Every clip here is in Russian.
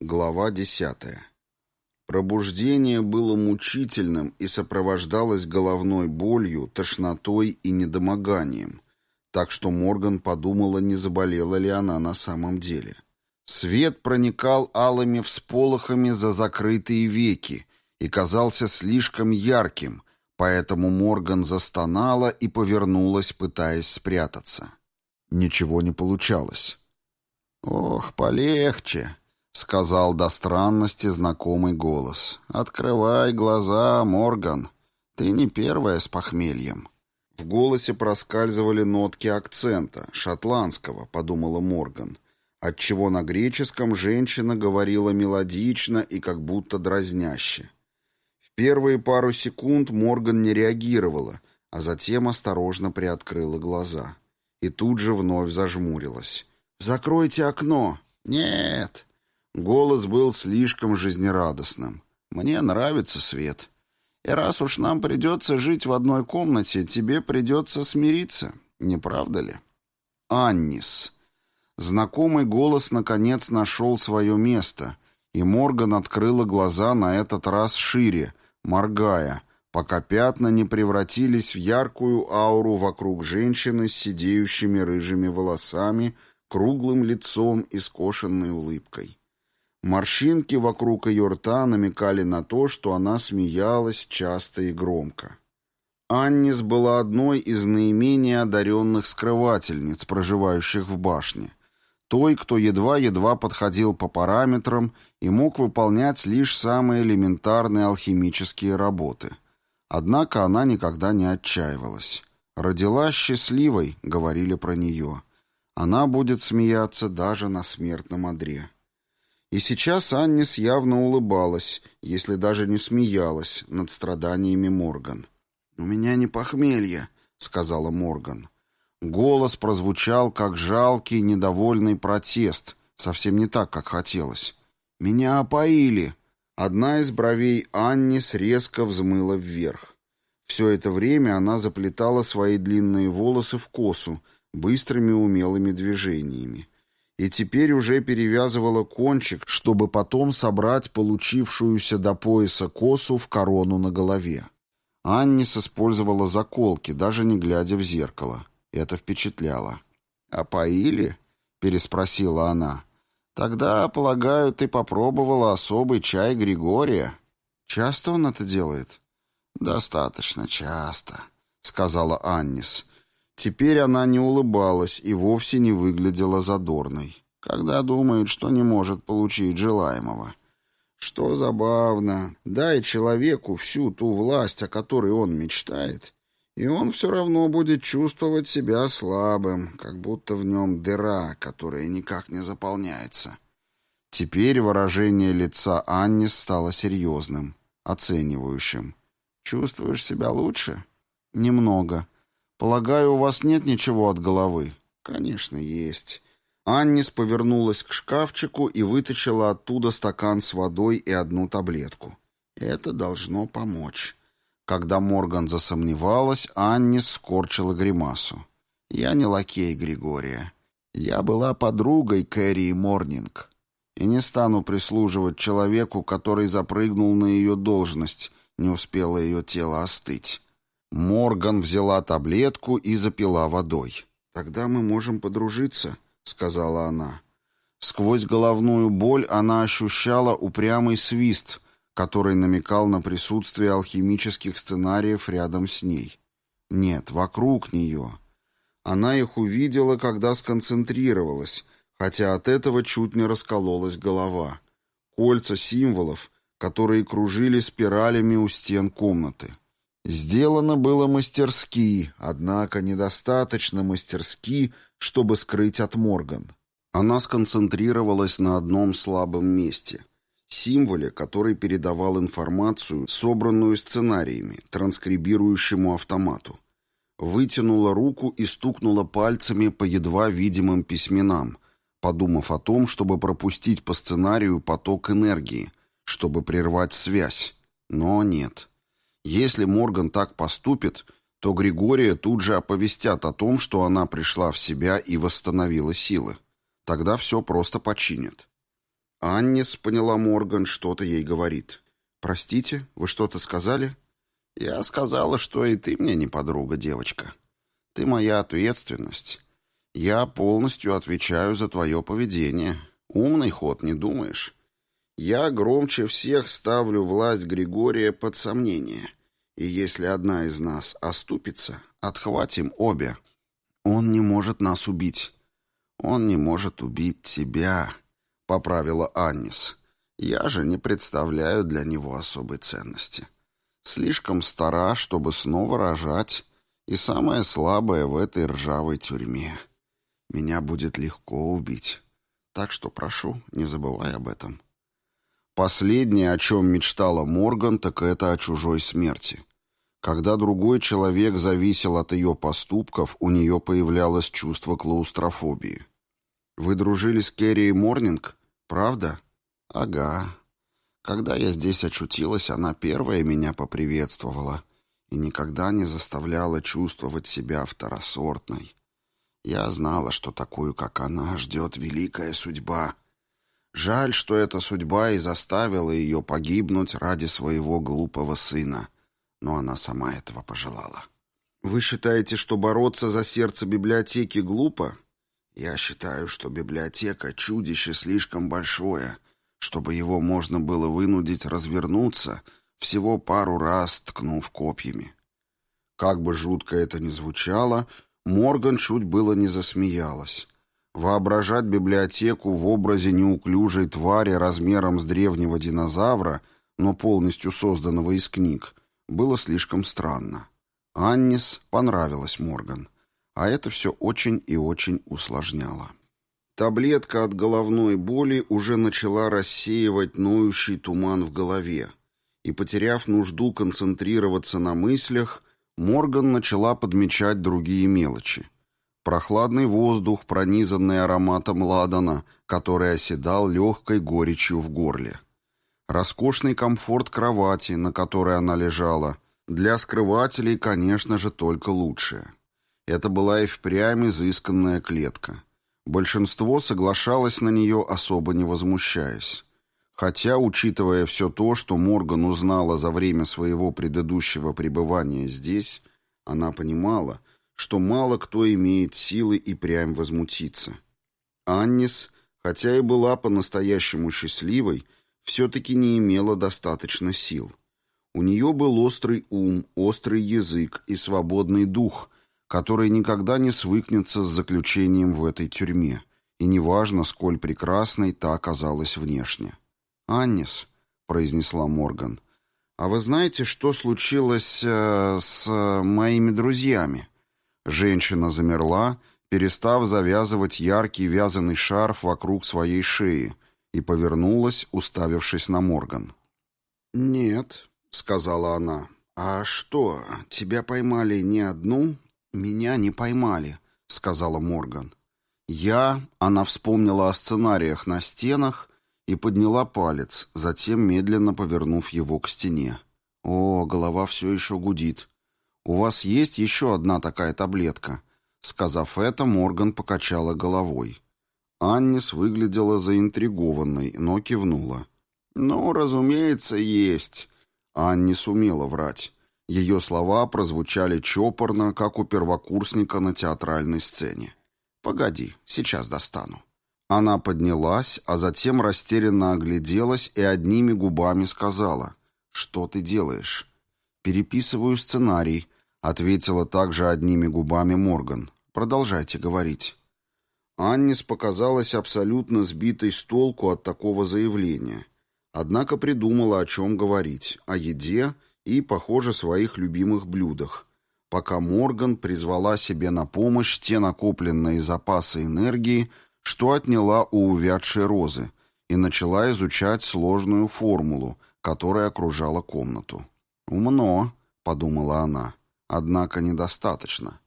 Глава десятая. Пробуждение было мучительным и сопровождалось головной болью, тошнотой и недомоганием, так что Морган подумала, не заболела ли она на самом деле. Свет проникал алыми всполохами за закрытые веки и казался слишком ярким, поэтому Морган застонала и повернулась, пытаясь спрятаться. Ничего не получалось. «Ох, полегче!» — сказал до странности знакомый голос. «Открывай глаза, Морган. Ты не первая с похмельем». В голосе проскальзывали нотки акцента, шотландского, подумала Морган, отчего на греческом женщина говорила мелодично и как будто дразняще. Первые пару секунд Морган не реагировала, а затем осторожно приоткрыла глаза. И тут же вновь зажмурилась. «Закройте окно!» «Нет!» Голос был слишком жизнерадостным. «Мне нравится свет. И раз уж нам придется жить в одной комнате, тебе придется смириться, не правда ли?» «Аннис». Знакомый голос наконец нашел свое место, и Морган открыла глаза на этот раз шире, моргая, пока пятна не превратились в яркую ауру вокруг женщины с сидеющими рыжими волосами, круглым лицом и скошенной улыбкой. Морщинки вокруг ее рта намекали на то, что она смеялась часто и громко. Аннис была одной из наименее одаренных скрывательниц, проживающих в башне. Той, кто едва-едва подходил по параметрам и мог выполнять лишь самые элементарные алхимические работы. Однако она никогда не отчаивалась. «Родилась счастливой», — говорили про нее. Она будет смеяться даже на смертном одре. И сейчас Аннис явно улыбалась, если даже не смеялась над страданиями Морган. «У меня не похмелье», — сказала Морган. Голос прозвучал, как жалкий, недовольный протест, совсем не так, как хотелось. «Меня опоили!» Одна из бровей Аннис резко взмыла вверх. Все это время она заплетала свои длинные волосы в косу, быстрыми умелыми движениями и теперь уже перевязывала кончик, чтобы потом собрать получившуюся до пояса косу в корону на голове. Аннис использовала заколки, даже не глядя в зеркало. Это впечатляло. «А поили?» — переспросила она. «Тогда, полагаю, ты попробовала особый чай Григория. Часто он это делает?» «Достаточно часто», — сказала Аннис. Теперь она не улыбалась и вовсе не выглядела задорной, когда думает, что не может получить желаемого. Что забавно, дай человеку всю ту власть, о которой он мечтает, и он все равно будет чувствовать себя слабым, как будто в нем дыра, которая никак не заполняется. Теперь выражение лица Анни стало серьезным, оценивающим. «Чувствуешь себя лучше?» «Немного», «Полагаю, у вас нет ничего от головы?» «Конечно, есть». Аннис повернулась к шкафчику и вытащила оттуда стакан с водой и одну таблетку. «Это должно помочь». Когда Морган засомневалась, Аннис скорчила гримасу. «Я не лакей Григория. Я была подругой Кэрри Морнинг. И не стану прислуживать человеку, который запрыгнул на ее должность, не успело ее тело остыть. Морган взяла таблетку и запила водой. «Тогда мы можем подружиться», — сказала она. Сквозь головную боль она ощущала упрямый свист, который намекал на присутствие алхимических сценариев рядом с ней. Нет, вокруг нее. Она их увидела, когда сконцентрировалась, хотя от этого чуть не раскололась голова. Кольца символов, которые кружили спиралями у стен комнаты. Сделано было мастерски, однако недостаточно мастерски, чтобы скрыть от Морган. Она сконцентрировалась на одном слабом месте — символе, который передавал информацию, собранную сценариями, транскрибирующему автомату. Вытянула руку и стукнула пальцами по едва видимым письменам, подумав о том, чтобы пропустить по сценарию поток энергии, чтобы прервать связь. Но нет. Если Морган так поступит, то Григория тут же оповестят о том, что она пришла в себя и восстановила силы. Тогда все просто починят. Аннис, поняла Морган, что-то ей говорит. «Простите, вы что-то сказали?» «Я сказала, что и ты мне не подруга, девочка. Ты моя ответственность. Я полностью отвечаю за твое поведение. Умный ход, не думаешь? Я громче всех ставлю власть Григория под сомнение. И если одна из нас оступится, отхватим обе. Он не может нас убить. Он не может убить тебя, поправила Аннис. Я же не представляю для него особой ценности. Слишком стара, чтобы снова рожать, и самая слабая в этой ржавой тюрьме. Меня будет легко убить. Так что прошу, не забывай об этом. Последнее, о чем мечтала Морган, так это о чужой смерти. Когда другой человек зависел от ее поступков, у нее появлялось чувство клаустрофобии. «Вы дружили с Керри Морнинг? Правда?» «Ага. Когда я здесь очутилась, она первая меня поприветствовала и никогда не заставляла чувствовать себя второсортной. Я знала, что такую, как она, ждет великая судьба. Жаль, что эта судьба и заставила ее погибнуть ради своего глупого сына. Но она сама этого пожелала. Вы считаете, что бороться за сердце библиотеки глупо? Я считаю, что библиотека — чудище слишком большое, чтобы его можно было вынудить развернуться, всего пару раз ткнув копьями. Как бы жутко это ни звучало, Морган чуть было не засмеялась. Воображать библиотеку в образе неуклюжей твари размером с древнего динозавра, но полностью созданного из книг, было слишком странно. Аннис понравилась Морган, а это все очень и очень усложняло. Таблетка от головной боли уже начала рассеивать ноющий туман в голове, и, потеряв нужду концентрироваться на мыслях, Морган начала подмечать другие мелочи. Прохладный воздух, пронизанный ароматом ладана, который оседал легкой горечью в горле. Роскошный комфорт кровати, на которой она лежала. Для скрывателей, конечно же, только лучшее. Это была и впрямь изысканная клетка. Большинство соглашалось на нее, особо не возмущаясь. Хотя, учитывая все то, что Морган узнала за время своего предыдущего пребывания здесь, она понимала, что мало кто имеет силы и прям возмутиться. Аннис, хотя и была по-настоящему счастливой, все-таки не имела достаточно сил. У нее был острый ум, острый язык и свободный дух, который никогда не свыкнется с заключением в этой тюрьме, и неважно, сколь прекрасной та оказалась внешне. «Аннис», — произнесла Морган, — «а вы знаете, что случилось э, с моими друзьями?» Женщина замерла, перестав завязывать яркий вязаный шарф вокруг своей шеи, и повернулась, уставившись на Морган. «Нет», — сказала она. «А что, тебя поймали не одну?» «Меня не поймали», — сказала Морган. «Я...» — она вспомнила о сценариях на стенах и подняла палец, затем медленно повернув его к стене. «О, голова все еще гудит. У вас есть еще одна такая таблетка?» Сказав это, Морган покачала головой. Аннис выглядела заинтригованной, но кивнула. «Ну, разумеется, есть». Анни сумела врать. Ее слова прозвучали чопорно, как у первокурсника на театральной сцене. «Погоди, сейчас достану». Она поднялась, а затем растерянно огляделась и одними губами сказала «Что ты делаешь?» «Переписываю сценарий», — ответила также одними губами Морган. «Продолжайте говорить». Аннис показалась абсолютно сбитой с толку от такого заявления. Однако придумала, о чем говорить, о еде и, похоже, своих любимых блюдах, пока Морган призвала себе на помощь те накопленные запасы энергии, что отняла у увядшей розы, и начала изучать сложную формулу, которая окружала комнату. «Умно», — подумала она, — «однако недостаточно».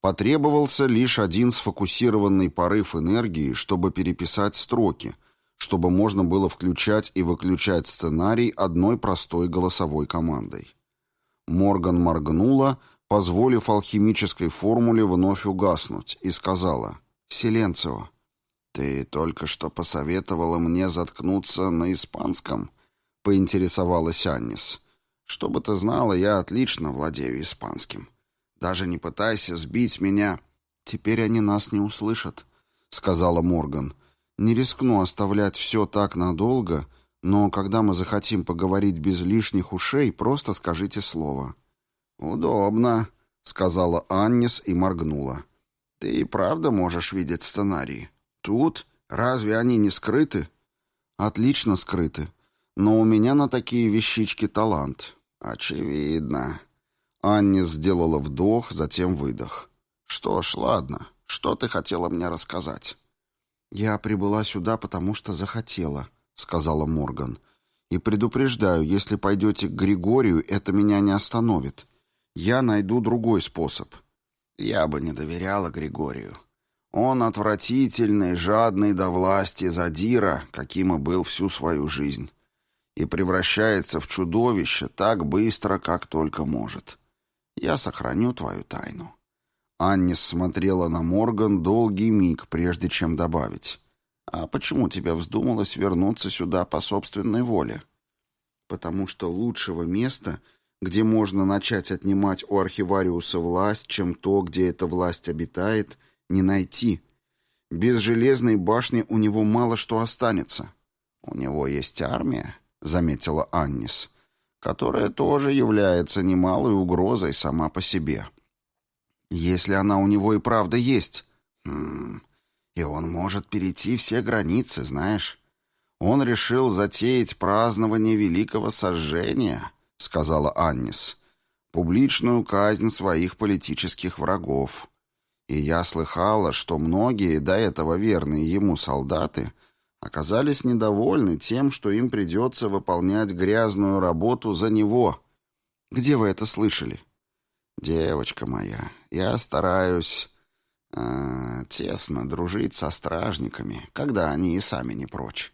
Потребовался лишь один сфокусированный порыв энергии, чтобы переписать строки, чтобы можно было включать и выключать сценарий одной простой голосовой командой. Морган моргнула, позволив алхимической формуле вновь угаснуть, и сказала «Селенцио». «Ты только что посоветовала мне заткнуться на испанском?» — поинтересовалась Аннис. «Чтобы ты знала, я отлично владею испанским. Даже не пытайся сбить меня». «Теперь они нас не услышат», — сказала Морган. «Не рискну оставлять все так надолго, но когда мы захотим поговорить без лишних ушей, просто скажите слово». «Удобно», — сказала Аннис и моргнула. «Ты и правда можешь видеть сценарии?» Тут? Разве они не скрыты? Отлично скрыты. Но у меня на такие вещички талант. Очевидно. Анни сделала вдох, затем выдох. Что ж, ладно. Что ты хотела мне рассказать? Я прибыла сюда, потому что захотела, сказала Морган. И предупреждаю, если пойдете к Григорию, это меня не остановит. Я найду другой способ. Я бы не доверяла Григорию. Он отвратительный, жадный до власти задира, каким и был всю свою жизнь, и превращается в чудовище так быстро, как только может. Я сохраню твою тайну». Аннис смотрела на Морган долгий миг, прежде чем добавить. «А почему тебе вздумалось вернуться сюда по собственной воле?» «Потому что лучшего места, где можно начать отнимать у архивариуса власть, чем то, где эта власть обитает — не найти. Без железной башни у него мало что останется. У него есть армия, заметила Аннис, которая тоже является немалой угрозой сама по себе. Если она у него и правда есть. Хм, и он может перейти все границы, знаешь. Он решил затеять празднование великого сожжения, сказала Аннис. Публичную казнь своих политических врагов. И я слыхала, что многие, до этого верные ему солдаты, оказались недовольны тем, что им придется выполнять грязную работу за него. Где вы это слышали? Девочка моя, я стараюсь э, тесно дружить со стражниками, когда они и сами не прочь.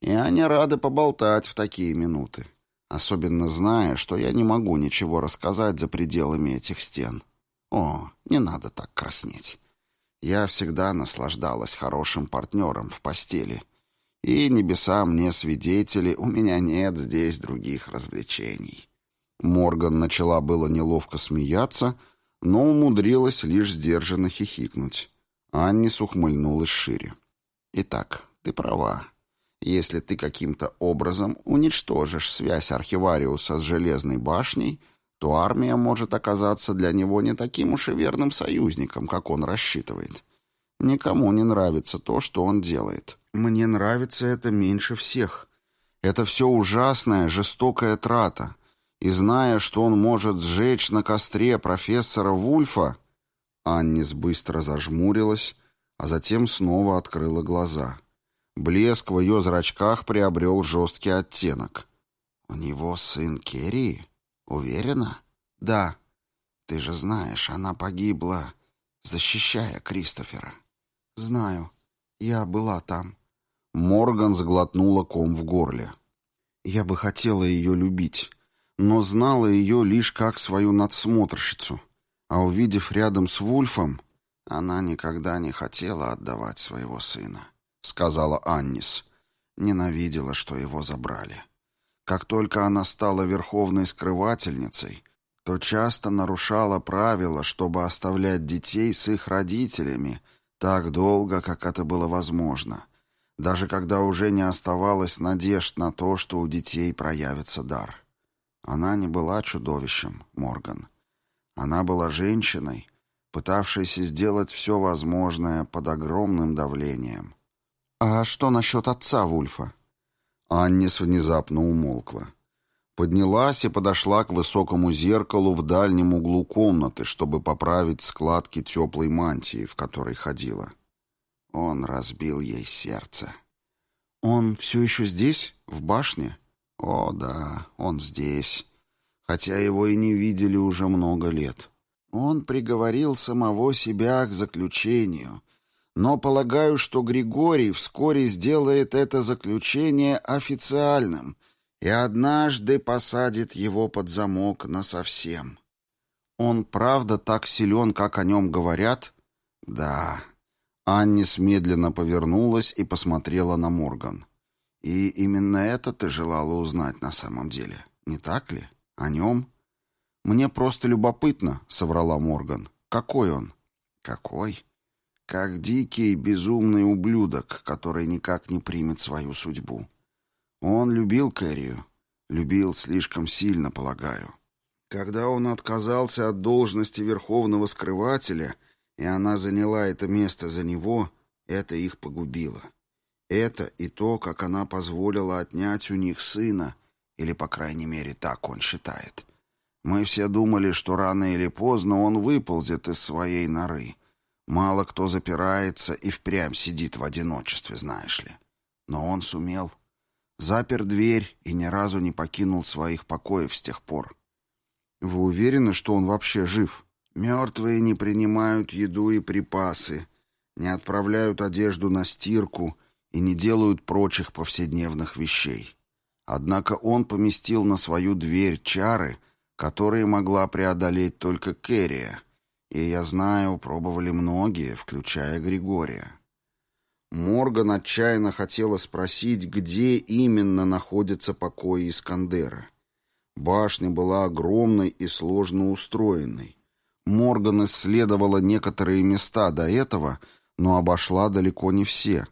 И они рады поболтать в такие минуты, особенно зная, что я не могу ничего рассказать за пределами этих стен. О, не надо так краснеть. Я всегда наслаждалась хорошим партнером в постели. И небеса мне свидетели, у меня нет здесь других развлечений. Морган начала было неловко смеяться, но умудрилась лишь сдержанно хихикнуть. Аннис ухмыльнулась шире. «Итак, ты права. Если ты каким-то образом уничтожишь связь архивариуса с Железной башней, то армия может оказаться для него не таким уж и верным союзником, как он рассчитывает. Никому не нравится то, что он делает. Мне нравится это меньше всех. Это все ужасная, жестокая трата. И зная, что он может сжечь на костре профессора Вульфа, Аннис быстро зажмурилась, а затем снова открыла глаза. Блеск в ее зрачках приобрел жесткий оттенок. «У него сын Керри?» «Уверена?» «Да». «Ты же знаешь, она погибла, защищая Кристофера». «Знаю. Я была там». Морган сглотнула ком в горле. «Я бы хотела ее любить, но знала ее лишь как свою надсмотрщицу. А увидев рядом с Вульфом, она никогда не хотела отдавать своего сына», — сказала Аннис. Ненавидела, что его забрали. Как только она стала верховной скрывательницей, то часто нарушала правила, чтобы оставлять детей с их родителями так долго, как это было возможно, даже когда уже не оставалось надежд на то, что у детей проявится дар. Она не была чудовищем, Морган. Она была женщиной, пытавшейся сделать все возможное под огромным давлением. «А что насчет отца Вульфа?» Аннис внезапно умолкла. Поднялась и подошла к высокому зеркалу в дальнем углу комнаты, чтобы поправить складки теплой мантии, в которой ходила. Он разбил ей сердце. «Он все еще здесь? В башне?» «О, да, он здесь. Хотя его и не видели уже много лет. Он приговорил самого себя к заключению, но полагаю, что Григорий вскоре сделает это заключение официальным и однажды посадит его под замок насовсем. Он правда так силен, как о нем говорят? Да. Аннис медленно повернулась и посмотрела на Морган. И именно это ты желала узнать на самом деле, не так ли? О нем? Мне просто любопытно, соврала Морган. Какой он? Какой? Как дикий, безумный ублюдок, который никак не примет свою судьбу. Он любил Кэррию. Любил слишком сильно, полагаю. Когда он отказался от должности верховного скрывателя, и она заняла это место за него, это их погубило. Это и то, как она позволила отнять у них сына, или, по крайней мере, так он считает. Мы все думали, что рано или поздно он выползет из своей норы — Мало кто запирается и впрямь сидит в одиночестве, знаешь ли. Но он сумел. Запер дверь и ни разу не покинул своих покоев с тех пор. Вы уверены, что он вообще жив? Мертвые не принимают еду и припасы, не отправляют одежду на стирку и не делают прочих повседневных вещей. Однако он поместил на свою дверь чары, которые могла преодолеть только Керрия, и я знаю, пробовали многие, включая Григория. Морган отчаянно хотела спросить, где именно находится покой Искандера. Башня была огромной и сложно устроенной. Морган исследовала некоторые места до этого, но обошла далеко не все.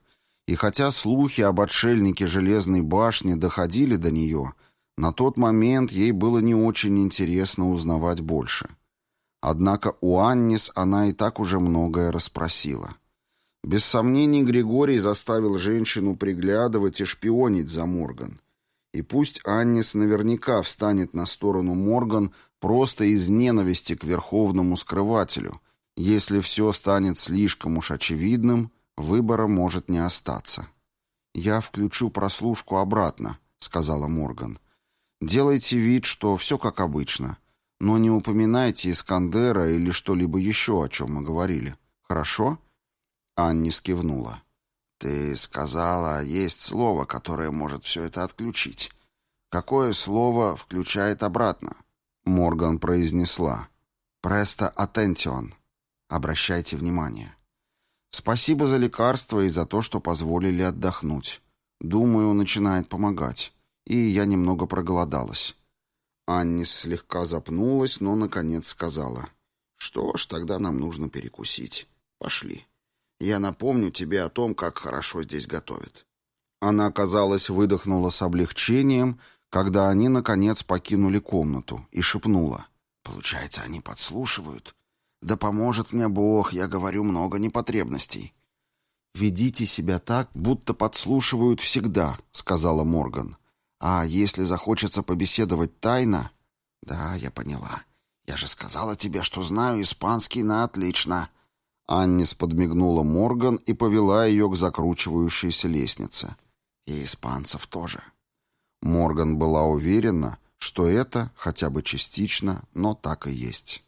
И хотя слухи об отшельнике Железной башни доходили до нее, на тот момент ей было не очень интересно узнавать больше. — Однако у Аннис она и так уже многое расспросила. Без сомнений Григорий заставил женщину приглядывать и шпионить за Морган. И пусть Аннис наверняка встанет на сторону Морган просто из ненависти к верховному скрывателю. Если все станет слишком уж очевидным, выбора может не остаться. «Я включу прослушку обратно», — сказала Морган. «Делайте вид, что все как обычно. Но не упоминайте Искандера или что-либо еще, о чем мы говорили. Хорошо?» Анни скивнула. «Ты сказала, есть слово, которое может все это отключить. Какое слово включает обратно?» Морган произнесла. «Престо атентион». Обращайте внимание. Спасибо за лекарство и за то, что позволили отдохнуть. Думаю, начинает помогать. И я немного проголодалась. Анни слегка запнулась, но, наконец, сказала. «Что ж, тогда нам нужно перекусить. Пошли. Я напомню тебе о том, как хорошо здесь готовят». Она, казалось, выдохнула с облегчением, когда они, наконец, покинули комнату, и шепнула. «Получается, они подслушивают? Да поможет мне Бог, я говорю много непотребностей». «Ведите себя так, будто подслушивают всегда», — сказала Морган. А если захочется побеседовать тайно... Да, я поняла. Я же сказала тебе, что знаю испанский на отлично. Аннис подмигнула Морган и повела ее к закручивающейся лестнице. И испанцев тоже. Морган была уверена, что это, хотя бы частично, но так и есть.